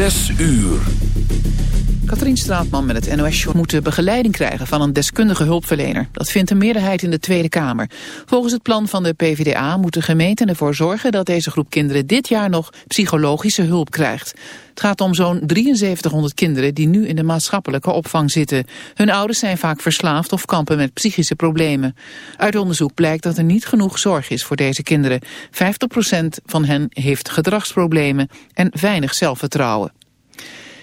Zes uur. Katrien Straatman met het NOS Show moet begeleiding krijgen van een deskundige hulpverlener. Dat vindt een meerderheid in de Tweede Kamer. Volgens het plan van de PvdA moet de gemeente ervoor zorgen dat deze groep kinderen dit jaar nog psychologische hulp krijgt. Het gaat om zo'n 7300 kinderen die nu in de maatschappelijke opvang zitten. Hun ouders zijn vaak verslaafd of kampen met psychische problemen. Uit onderzoek blijkt dat er niet genoeg zorg is voor deze kinderen. 50% van hen heeft gedragsproblemen en weinig zelfvertrouwen.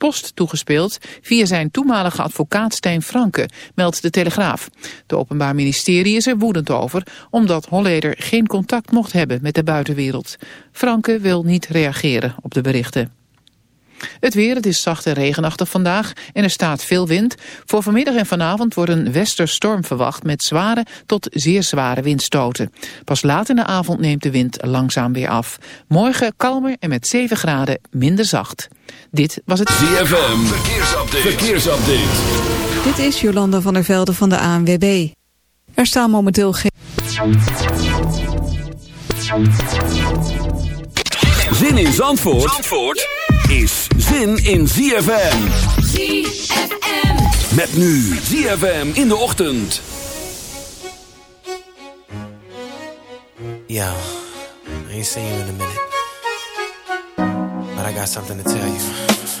post toegespeeld via zijn toenmalige advocaat Stijn Franke, meldt de Telegraaf. De Openbaar Ministerie is er woedend over, omdat Holleder geen contact mocht hebben met de buitenwereld. Franke wil niet reageren op de berichten. Het weer, het is zacht en regenachtig vandaag en er staat veel wind. Voor vanmiddag en vanavond wordt een westerstorm verwacht met zware tot zeer zware windstoten. Pas laat in de avond neemt de wind langzaam weer af. Morgen kalmer en met 7 graden minder zacht. Dit was het ZFM, verkeersupdate. verkeersupdate. Dit is Jolanda van der Velde van de ANWB. Er staan momenteel geen... Zin in Zandvoort? Zandvoort? is zin in ZFM. ZFM. Met nu ZFM in de ochtend. Yo, I ain't seen you in a minute. But I got something to tell you.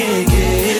Can't get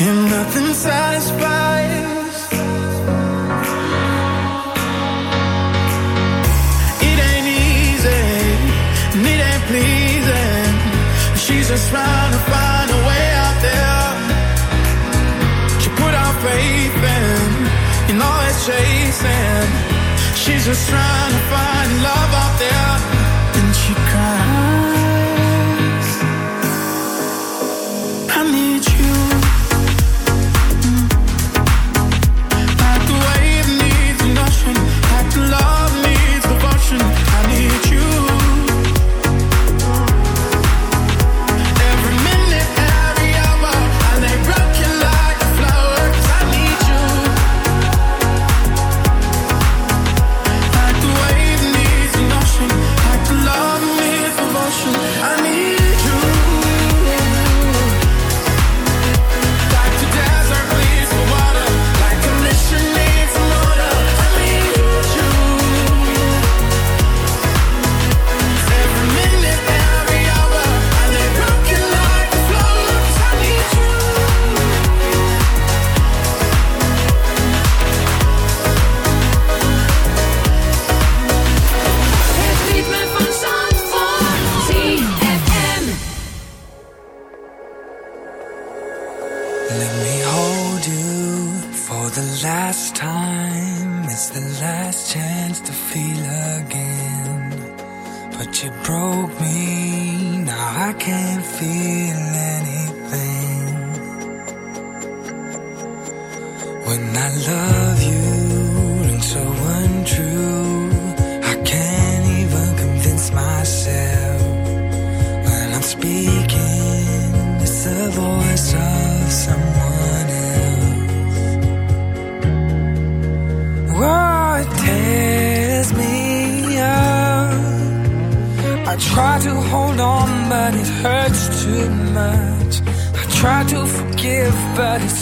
and nothing satisfies. It ain't easy, and it ain't pleasing. She's just trying to find a way out there. She put it's chasing. She's just trying to find love.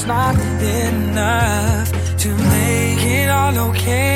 Not enough to make it all okay.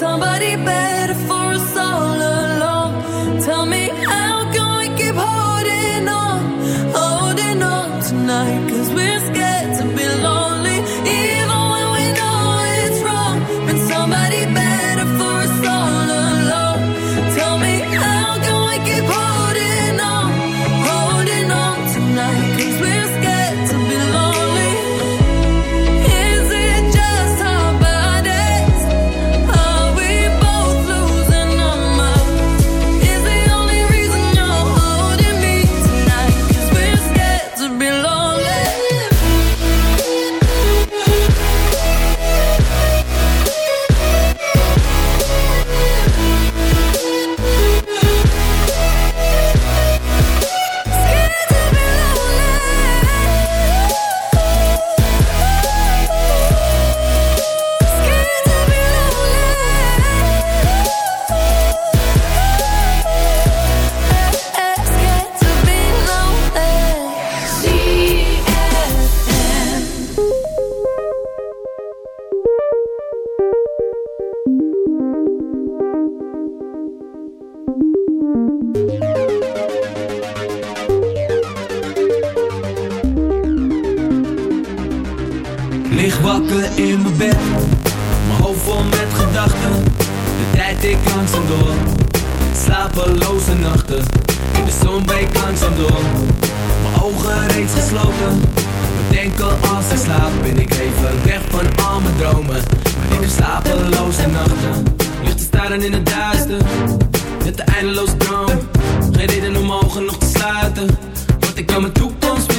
somebody better.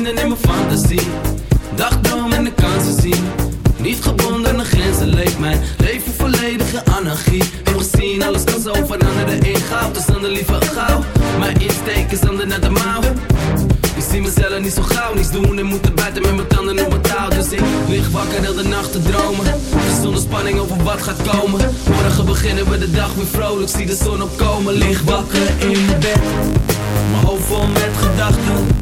Vinden in mijn fantasie. Dagdroom en de kansen zien. Niet gebonden aan grenzen leeft mijn leven volledige anarchie. Heb gezien, alles kan zo veranderen in goud. Dus dan de liever gauw. Mijn insteek is ander naar de mouw. Ik zie mezelf niet zo gauw, niets doen en moeten buiten met mijn tanden op mijn touw. Dus ik lig wakker heel de nacht te dromen. Zonder spanning over wat gaat komen. Morgen beginnen we de dag weer vrolijk, zie de zon opkomen. Lig wakker in bed, mijn hoofd vol met gedachten.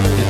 De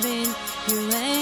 you ain't.